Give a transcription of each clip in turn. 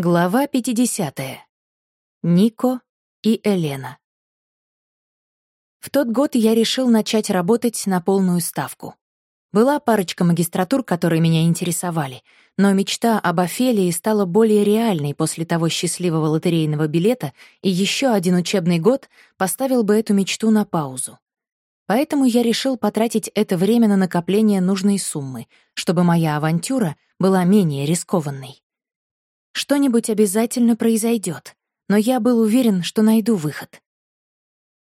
Глава 50. Нико и Елена. В тот год я решил начать работать на полную ставку. Была парочка магистратур, которые меня интересовали, но мечта об Офелии стала более реальной после того счастливого лотерейного билета, и еще один учебный год поставил бы эту мечту на паузу. Поэтому я решил потратить это время на накопление нужной суммы, чтобы моя авантюра была менее рискованной. Что-нибудь обязательно произойдет, но я был уверен, что найду выход.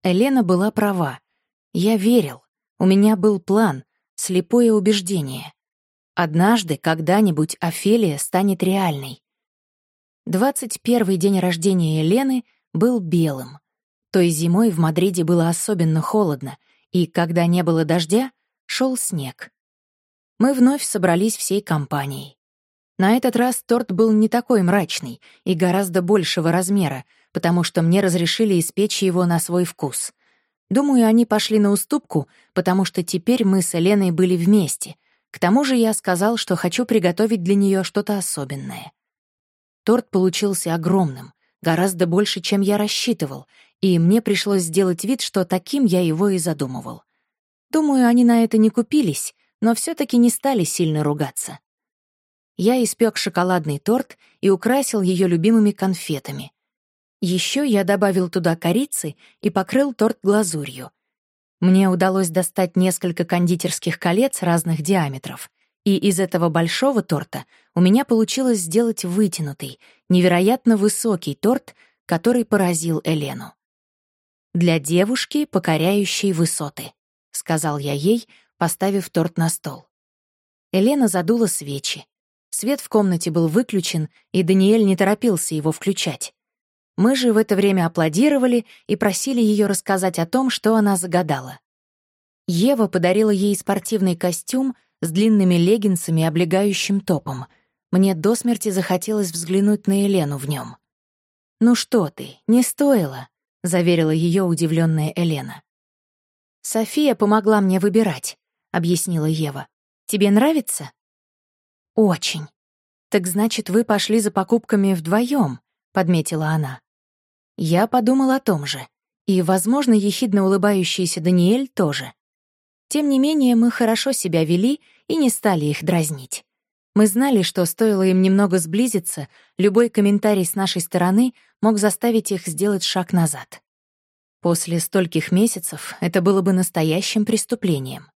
Елена была права. Я верил. У меня был план, слепое убеждение. Однажды, когда-нибудь Офелия станет реальной. 21 день рождения Елены был белым. Той зимой в Мадриде было особенно холодно, и когда не было дождя, шел снег. Мы вновь собрались всей компанией. На этот раз торт был не такой мрачный и гораздо большего размера, потому что мне разрешили испечь его на свой вкус. Думаю, они пошли на уступку, потому что теперь мы с Еленой были вместе. К тому же я сказал, что хочу приготовить для нее что-то особенное. Торт получился огромным, гораздо больше, чем я рассчитывал, и мне пришлось сделать вид, что таким я его и задумывал. Думаю, они на это не купились, но все таки не стали сильно ругаться я испек шоколадный торт и украсил ее любимыми конфетами. Еще я добавил туда корицы и покрыл торт глазурью. Мне удалось достать несколько кондитерских колец разных диаметров, и из этого большого торта у меня получилось сделать вытянутый, невероятно высокий торт, который поразил Элену. «Для девушки, покоряющей высоты», — сказал я ей, поставив торт на стол. Елена задула свечи, Свет в комнате был выключен, и Даниэль не торопился его включать. Мы же в это время аплодировали и просили ее рассказать о том, что она загадала. Ева подарила ей спортивный костюм с длинными леггинсами и облегающим топом. Мне до смерти захотелось взглянуть на Елену в нем. «Ну что ты, не стоило», — заверила ее удивленная Елена. «София помогла мне выбирать», — объяснила Ева. «Тебе нравится?» «Очень. Так значит, вы пошли за покупками вдвоем, подметила она. Я подумал о том же. И, возможно, ехидно улыбающийся Даниэль тоже. Тем не менее, мы хорошо себя вели и не стали их дразнить. Мы знали, что стоило им немного сблизиться, любой комментарий с нашей стороны мог заставить их сделать шаг назад. После стольких месяцев это было бы настоящим преступлением.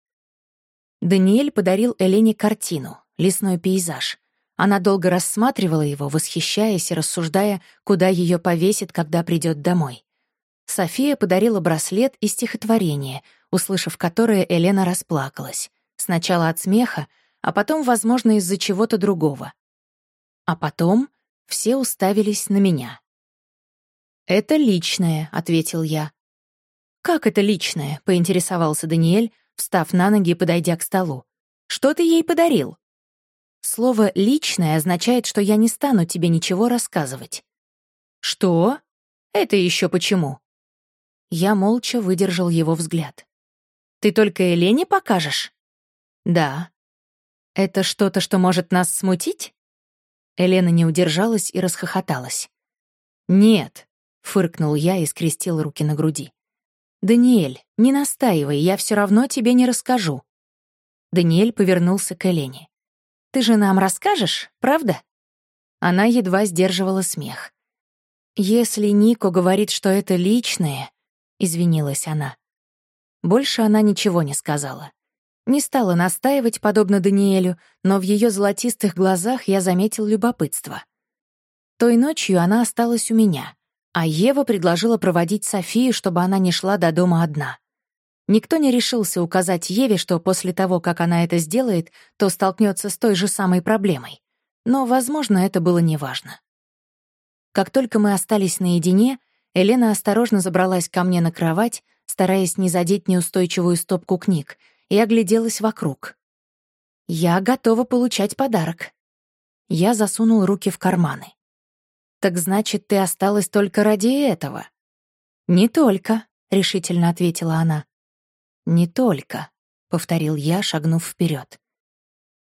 Даниэль подарил Элене картину, лесной пейзаж. Она долго рассматривала его, восхищаясь и рассуждая, куда ее повесит, когда придет домой. София подарила браслет и стихотворение, услышав которое, Елена расплакалась. Сначала от смеха, а потом, возможно, из-за чего-то другого. А потом все уставились на меня. «Это личное», — ответил я. «Как это личное?» — поинтересовался Даниэль, встав на ноги и подойдя к столу. «Что ты ей подарил?» Слово «личное» означает, что я не стану тебе ничего рассказывать. Что? Это еще почему? Я молча выдержал его взгляд. Ты только Елене покажешь? Да. Это что-то, что может нас смутить? Елена не удержалась и расхохоталась. «Нет», — фыркнул я и скрестил руки на груди. «Даниэль, не настаивай, я все равно тебе не расскажу». Даниэль повернулся к Елене. Ты же нам расскажешь, правда?» Она едва сдерживала смех. «Если Нико говорит, что это личное...» — извинилась она. Больше она ничего не сказала. Не стала настаивать, подобно Даниэлю, но в ее золотистых глазах я заметил любопытство. Той ночью она осталась у меня, а Ева предложила проводить Софию, чтобы она не шла до дома одна. Никто не решился указать Еве, что после того, как она это сделает, то столкнется с той же самой проблемой. Но, возможно, это было неважно. Как только мы остались наедине, Елена осторожно забралась ко мне на кровать, стараясь не задеть неустойчивую стопку книг, и огляделась вокруг. «Я готова получать подарок». Я засунул руки в карманы. «Так значит, ты осталась только ради этого?» «Не только», — решительно ответила она. «Не только», — повторил я, шагнув вперед.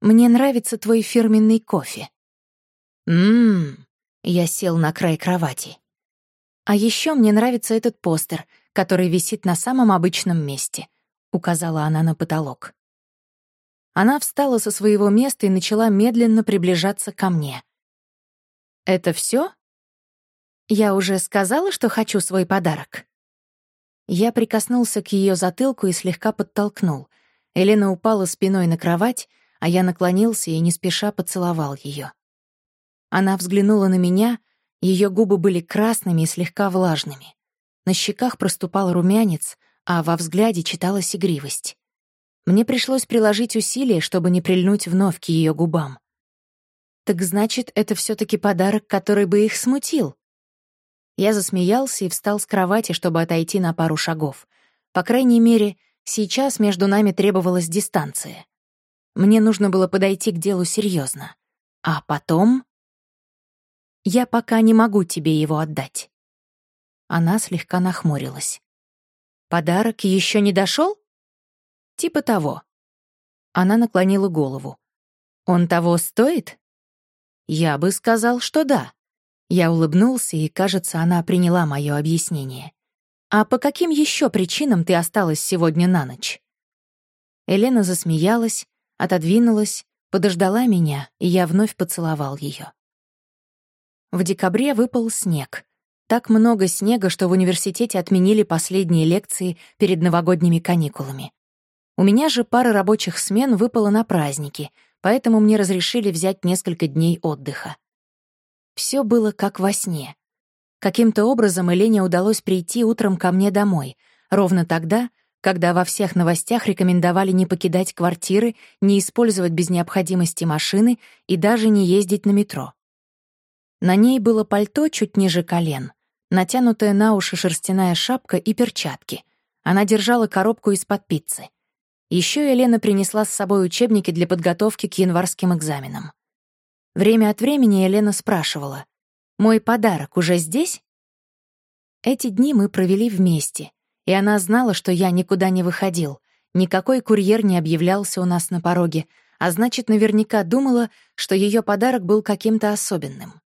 «Мне нравится твой фирменный кофе». «Ммм». Я сел на край кровати. «А еще мне нравится этот постер, который висит на самом обычном месте», — указала она на потолок. Она встала со своего места и начала медленно приближаться ко мне. «Это все? Я уже сказала, что хочу свой подарок?» Я прикоснулся к ее затылку и слегка подтолкнул. Елена упала спиной на кровать, а я наклонился и не спеша поцеловал ее. Она взглянула на меня, ее губы были красными и слегка влажными. На щеках проступал румянец, а во взгляде читалась игривость. Мне пришлось приложить усилия, чтобы не прильнуть вновь к ее губам. Так значит, это все таки подарок, который бы их смутил. Я засмеялся и встал с кровати, чтобы отойти на пару шагов. По крайней мере, сейчас между нами требовалась дистанция. Мне нужно было подойти к делу серьезно. А потом я пока не могу тебе его отдать». Она слегка нахмурилась. «Подарок еще не дошел? «Типа того». Она наклонила голову. «Он того стоит?» «Я бы сказал, что да». Я улыбнулся, и, кажется, она приняла мое объяснение. «А по каким еще причинам ты осталась сегодня на ночь?» Елена засмеялась, отодвинулась, подождала меня, и я вновь поцеловал ее. В декабре выпал снег. Так много снега, что в университете отменили последние лекции перед новогодними каникулами. У меня же пара рабочих смен выпала на праздники, поэтому мне разрешили взять несколько дней отдыха. Все было как во сне. Каким-то образом Элене удалось прийти утром ко мне домой, ровно тогда, когда во всех новостях рекомендовали не покидать квартиры, не использовать без необходимости машины и даже не ездить на метро. На ней было пальто чуть ниже колен, натянутая на уши шерстяная шапка и перчатки. Она держала коробку из-под пиццы. Еще Елена принесла с собой учебники для подготовки к январским экзаменам. Время от времени Елена спрашивала, «Мой подарок уже здесь?» Эти дни мы провели вместе, и она знала, что я никуда не выходил, никакой курьер не объявлялся у нас на пороге, а значит, наверняка думала, что ее подарок был каким-то особенным.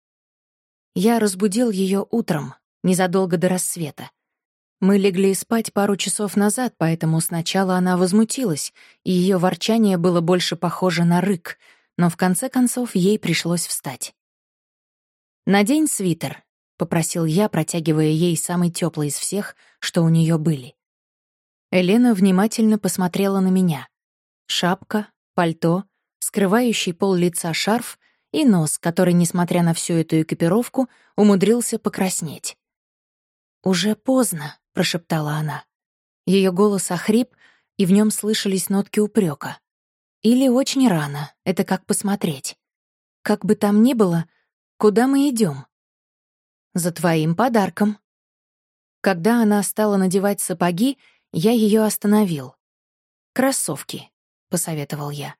Я разбудил ее утром, незадолго до рассвета. Мы легли спать пару часов назад, поэтому сначала она возмутилась, и ее ворчание было больше похоже на рык, но в конце концов ей пришлось встать. «Надень свитер», — попросил я, протягивая ей самый теплый из всех, что у нее были. Елена внимательно посмотрела на меня. Шапка, пальто, скрывающий пол лица шарф и нос, который, несмотря на всю эту экипировку, умудрился покраснеть. «Уже поздно», — прошептала она. Ее голос охрип, и в нем слышались нотки упрека. «Или очень рано, это как посмотреть. Как бы там ни было, куда мы идем? «За твоим подарком». Когда она стала надевать сапоги, я ее остановил. «Кроссовки», — посоветовал я.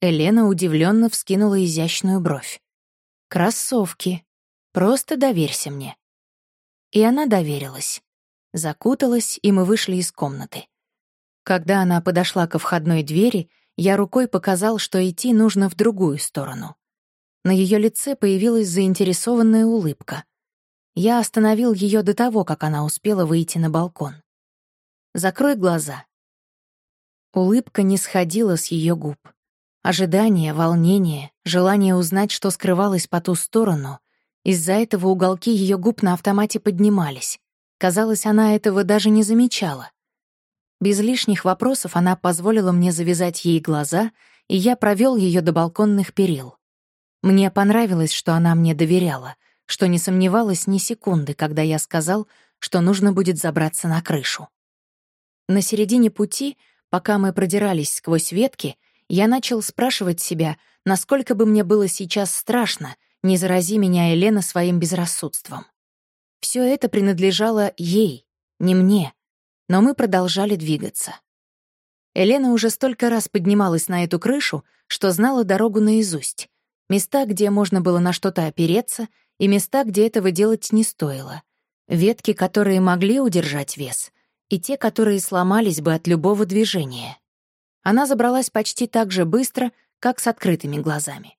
Елена удивленно вскинула изящную бровь. «Кроссовки. Просто доверься мне». И она доверилась. Закуталась, и мы вышли из комнаты. Когда она подошла ко входной двери, я рукой показал, что идти нужно в другую сторону. На ее лице появилась заинтересованная улыбка. Я остановил ее до того, как она успела выйти на балкон. «Закрой глаза». Улыбка не сходила с ее губ. Ожидание, волнение, желание узнать, что скрывалось по ту сторону. Из-за этого уголки ее губ на автомате поднимались. Казалось, она этого даже не замечала. Без лишних вопросов она позволила мне завязать ей глаза, и я провел ее до балконных перил. Мне понравилось, что она мне доверяла, что не сомневалась ни секунды, когда я сказал, что нужно будет забраться на крышу. На середине пути, пока мы продирались сквозь ветки, я начал спрашивать себя, насколько бы мне было сейчас страшно, не зарази меня Елена своим безрассудством. Все это принадлежало ей, не мне, но мы продолжали двигаться. Елена уже столько раз поднималась на эту крышу, что знала дорогу наизусть. Места, где можно было на что-то опереться, и места, где этого делать не стоило. Ветки, которые могли удержать вес, и те, которые сломались бы от любого движения. Она забралась почти так же быстро, как с открытыми глазами.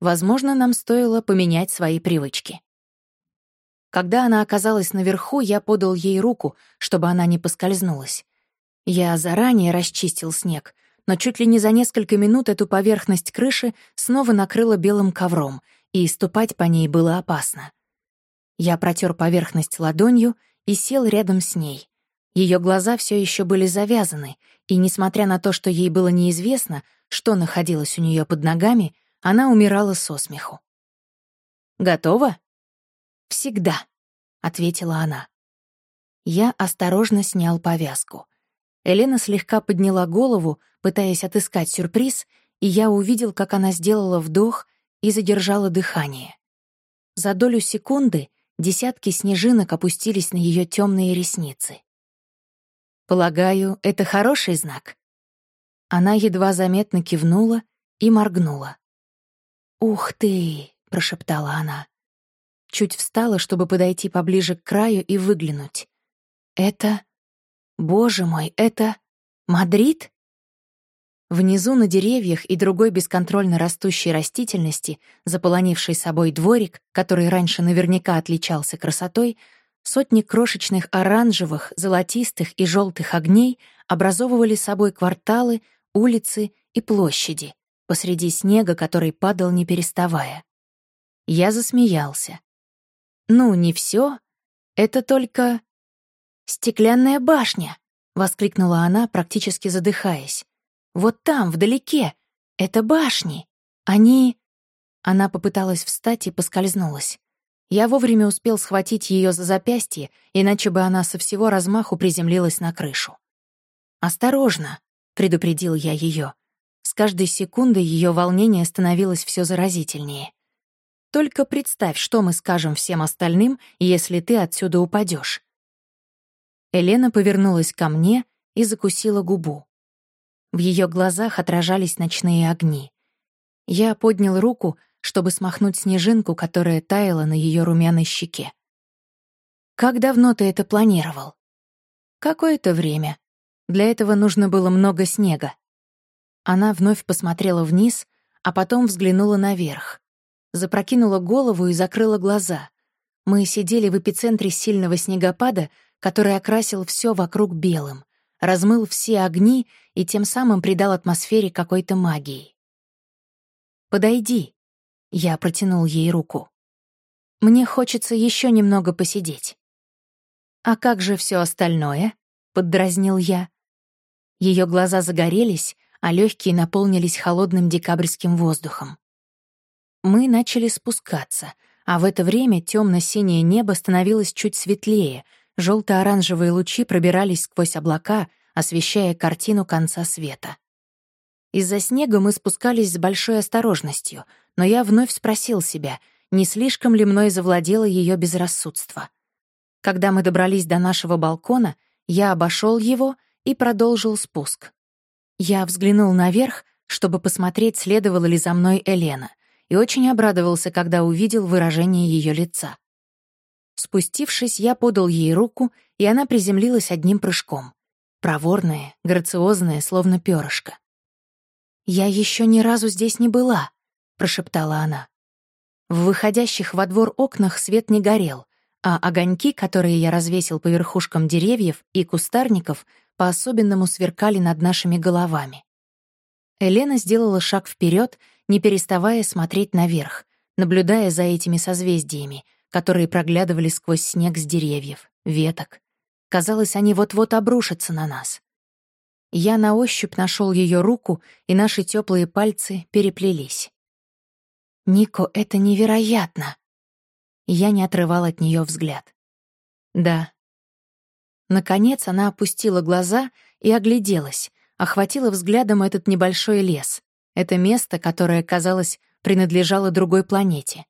Возможно, нам стоило поменять свои привычки. Когда она оказалась наверху, я подал ей руку, чтобы она не поскользнулась. Я заранее расчистил снег, но чуть ли не за несколько минут эту поверхность крыши снова накрыла белым ковром, и ступать по ней было опасно. Я протер поверхность ладонью и сел рядом с ней. Ее глаза все еще были завязаны, и, несмотря на то, что ей было неизвестно, что находилось у нее под ногами, она умирала со смеху. «Готова?» «Всегда», — ответила она. Я осторожно снял повязку. Елена слегка подняла голову, пытаясь отыскать сюрприз, и я увидел, как она сделала вдох и задержала дыхание. За долю секунды десятки снежинок опустились на ее темные ресницы. «Полагаю, это хороший знак?» Она едва заметно кивнула и моргнула. «Ух ты!» — прошептала она чуть встала, чтобы подойти поближе к краю и выглянуть. «Это... Боже мой, это... Мадрид?» Внизу на деревьях и другой бесконтрольно растущей растительности, заполонившей собой дворик, который раньше наверняка отличался красотой, сотни крошечных оранжевых, золотистых и желтых огней образовывали собой кварталы, улицы и площади, посреди снега, который падал не переставая. Я засмеялся. «Ну, не все. Это только...» «Стеклянная башня!» — воскликнула она, практически задыхаясь. «Вот там, вдалеке. Это башни. Они...» Она попыталась встать и поскользнулась. Я вовремя успел схватить ее за запястье, иначе бы она со всего размаху приземлилась на крышу. «Осторожно!» — предупредил я ее. С каждой секундой ее волнение становилось все заразительнее. Только представь, что мы скажем всем остальным, если ты отсюда упадешь. Елена повернулась ко мне и закусила губу. В ее глазах отражались ночные огни. Я поднял руку, чтобы смахнуть снежинку, которая таяла на ее румяной щеке. «Как давно ты это планировал?» «Какое-то время. Для этого нужно было много снега». Она вновь посмотрела вниз, а потом взглянула наверх запрокинула голову и закрыла глаза. Мы сидели в эпицентре сильного снегопада, который окрасил все вокруг белым, размыл все огни и тем самым придал атмосфере какой-то магии. «Подойди», — я протянул ей руку. «Мне хочется еще немного посидеть». «А как же все остальное?» — поддразнил я. Ее глаза загорелись, а легкие наполнились холодным декабрьским воздухом. Мы начали спускаться, а в это время темно-синее небо становилось чуть светлее, желто-оранжевые лучи пробирались сквозь облака, освещая картину конца света. Из-за снега мы спускались с большой осторожностью, но я вновь спросил себя, не слишком ли мной завладело ее безрассудство. Когда мы добрались до нашего балкона, я обошел его и продолжил спуск. Я взглянул наверх, чтобы посмотреть, следовала ли за мной Елена — и очень обрадовался, когда увидел выражение ее лица. Спустившись, я подал ей руку, и она приземлилась одним прыжком. Проворная, грациозная, словно перышко. «Я еще ни разу здесь не была», — прошептала она. В выходящих во двор окнах свет не горел, а огоньки, которые я развесил по верхушкам деревьев и кустарников, по-особенному сверкали над нашими головами. Елена сделала шаг вперед не переставая смотреть наверх, наблюдая за этими созвездиями, которые проглядывали сквозь снег с деревьев, веток. Казалось, они вот-вот обрушатся на нас. Я на ощупь нашел ее руку, и наши теплые пальцы переплелись. «Нико, это невероятно!» Я не отрывал от нее взгляд. «Да». Наконец она опустила глаза и огляделась, охватила взглядом этот небольшой лес, это место, которое, казалось, принадлежало другой планете.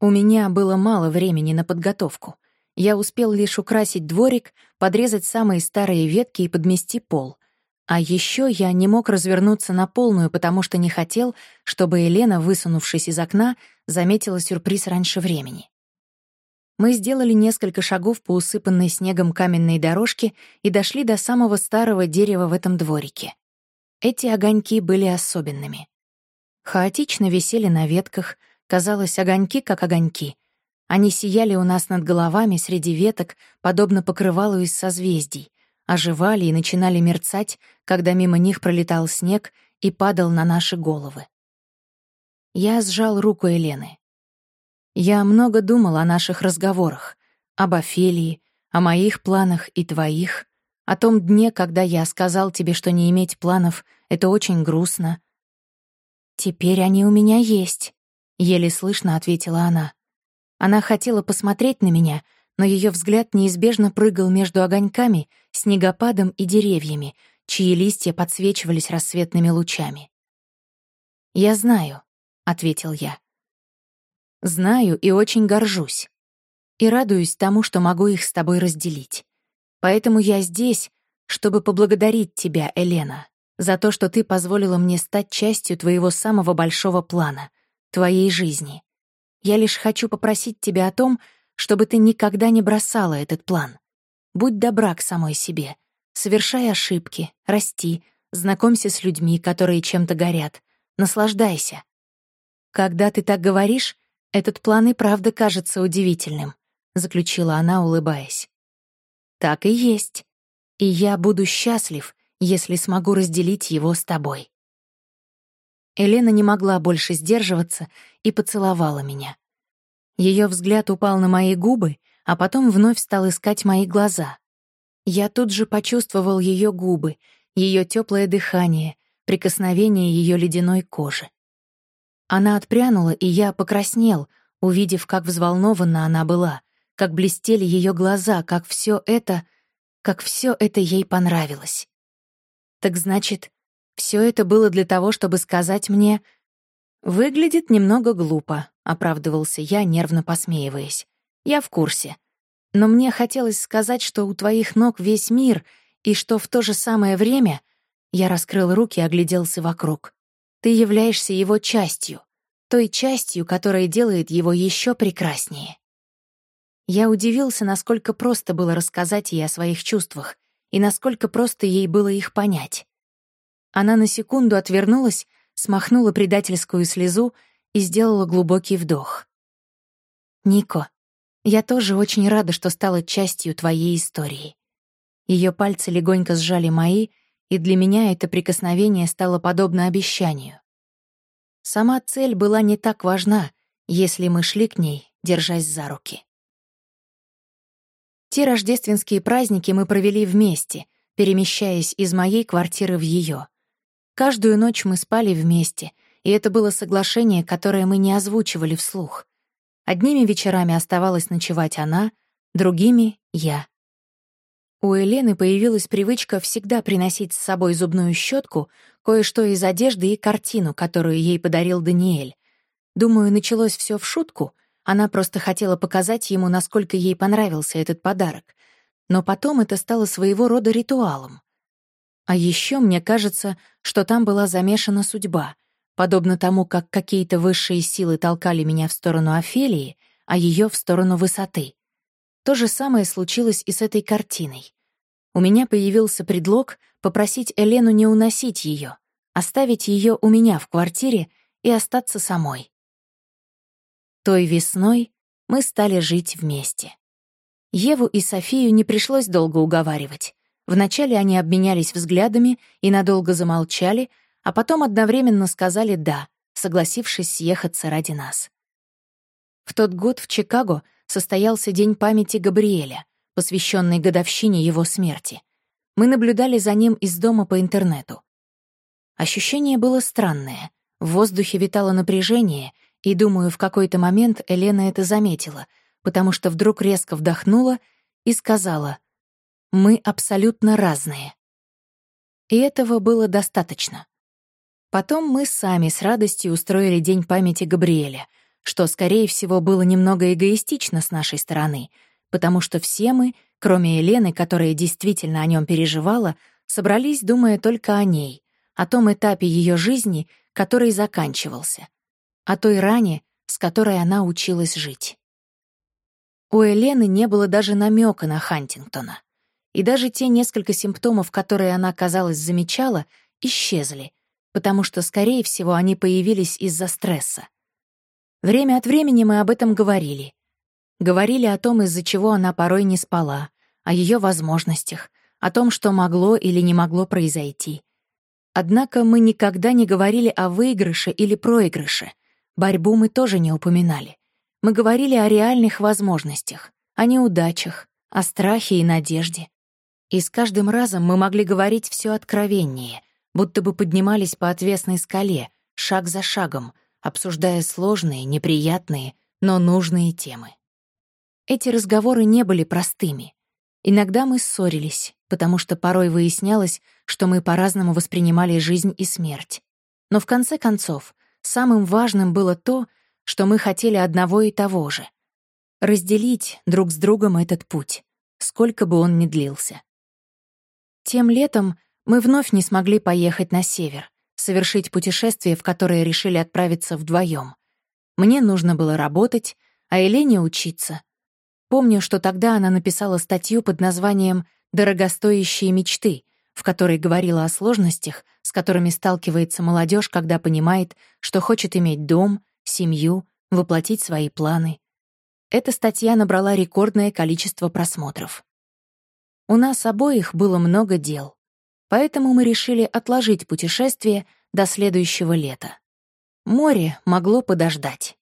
У меня было мало времени на подготовку. Я успел лишь украсить дворик, подрезать самые старые ветки и подмести пол. А еще я не мог развернуться на полную, потому что не хотел, чтобы Елена, высунувшись из окна, заметила сюрприз раньше времени. Мы сделали несколько шагов по усыпанной снегом каменной дорожке и дошли до самого старого дерева в этом дворике. Эти огоньки были особенными. Хаотично висели на ветках, казалось, огоньки как огоньки. Они сияли у нас над головами среди веток, подобно покрывалу из созвездий, оживали и начинали мерцать, когда мимо них пролетал снег и падал на наши головы. Я сжал руку Елены. Я много думал о наших разговорах, об Офелии, о моих планах и твоих, о том дне, когда я сказал тебе, что не иметь планов — это очень грустно. «Теперь они у меня есть», — еле слышно ответила она. Она хотела посмотреть на меня, но ее взгляд неизбежно прыгал между огоньками, снегопадом и деревьями, чьи листья подсвечивались рассветными лучами. «Я знаю», — ответил я. «Знаю и очень горжусь. И радуюсь тому, что могу их с тобой разделить. Поэтому я здесь, чтобы поблагодарить тебя, Елена, за то, что ты позволила мне стать частью твоего самого большого плана, твоей жизни. Я лишь хочу попросить тебя о том, чтобы ты никогда не бросала этот план. Будь добра к самой себе. Совершай ошибки, расти, знакомься с людьми, которые чем-то горят. Наслаждайся. Когда ты так говоришь, этот план и правда кажется удивительным, заключила она, улыбаясь. Так и есть. И я буду счастлив, если смогу разделить его с тобой. Елена не могла больше сдерживаться и поцеловала меня. Ее взгляд упал на мои губы, а потом вновь стал искать мои глаза. Я тут же почувствовал ее губы, ее теплое дыхание, прикосновение ее ледяной кожи. Она отпрянула, и я покраснел, увидев, как взволнована она была, как блестели ее глаза, как все это, как все это ей понравилось. Так значит, все это было для того, чтобы сказать мне «Выглядит немного глупо», — оправдывался я, нервно посмеиваясь. «Я в курсе. Но мне хотелось сказать, что у твоих ног весь мир, и что в то же самое время...» Я раскрыл руки и огляделся вокруг. «Ты являешься его частью, той частью, которая делает его еще прекраснее». Я удивился, насколько просто было рассказать ей о своих чувствах и насколько просто ей было их понять. Она на секунду отвернулась смахнула предательскую слезу и сделала глубокий вдох. «Нико, я тоже очень рада, что стала частью твоей истории». Ее пальцы легонько сжали мои, и для меня это прикосновение стало подобно обещанию. Сама цель была не так важна, если мы шли к ней, держась за руки. Те рождественские праздники мы провели вместе, перемещаясь из моей квартиры в ее. Каждую ночь мы спали вместе, и это было соглашение, которое мы не озвучивали вслух. Одними вечерами оставалась ночевать она, другими — я. У Елены появилась привычка всегда приносить с собой зубную щетку, кое-что из одежды и картину, которую ей подарил Даниэль. Думаю, началось все в шутку, она просто хотела показать ему, насколько ей понравился этот подарок. Но потом это стало своего рода ритуалом. А еще мне кажется, что там была замешана судьба, подобно тому, как какие-то высшие силы толкали меня в сторону Офелии, а ее в сторону высоты. То же самое случилось и с этой картиной. У меня появился предлог попросить Элену не уносить ее, оставить ее у меня в квартире и остаться самой. Той весной мы стали жить вместе. Еву и Софию не пришлось долго уговаривать. Вначале они обменялись взглядами и надолго замолчали, а потом одновременно сказали «да», согласившись съехаться ради нас. В тот год в Чикаго состоялся День памяти Габриэля, посвященный годовщине его смерти. Мы наблюдали за ним из дома по интернету. Ощущение было странное. В воздухе витало напряжение, и, думаю, в какой-то момент Елена это заметила, потому что вдруг резко вдохнула и сказала мы абсолютно разные. И этого было достаточно. Потом мы сами с радостью устроили День памяти Габриэля, что, скорее всего, было немного эгоистично с нашей стороны, потому что все мы, кроме Елены, которая действительно о нем переживала, собрались, думая только о ней, о том этапе ее жизни, который заканчивался, о той ране, с которой она училась жить. У Елены не было даже намека на Хантингтона и даже те несколько симптомов, которые она, казалось, замечала, исчезли, потому что, скорее всего, они появились из-за стресса. Время от времени мы об этом говорили. Говорили о том, из-за чего она порой не спала, о ее возможностях, о том, что могло или не могло произойти. Однако мы никогда не говорили о выигрыше или проигрыше. Борьбу мы тоже не упоминали. Мы говорили о реальных возможностях, о неудачах, о страхе и надежде. И с каждым разом мы могли говорить все откровеннее, будто бы поднимались по отвесной скале, шаг за шагом, обсуждая сложные, неприятные, но нужные темы. Эти разговоры не были простыми. Иногда мы ссорились, потому что порой выяснялось, что мы по-разному воспринимали жизнь и смерть. Но в конце концов, самым важным было то, что мы хотели одного и того же — разделить друг с другом этот путь, сколько бы он ни длился. Тем летом мы вновь не смогли поехать на север, совершить путешествие, в которое решили отправиться вдвоем. Мне нужно было работать, а Елене учиться, Помню, что тогда она написала статью под названием «Дорогостоящие мечты», в которой говорила о сложностях, с которыми сталкивается молодежь, когда понимает, что хочет иметь дом, семью, воплотить свои планы. Эта статья набрала рекордное количество просмотров. У нас обоих было много дел, поэтому мы решили отложить путешествие до следующего лета. Море могло подождать.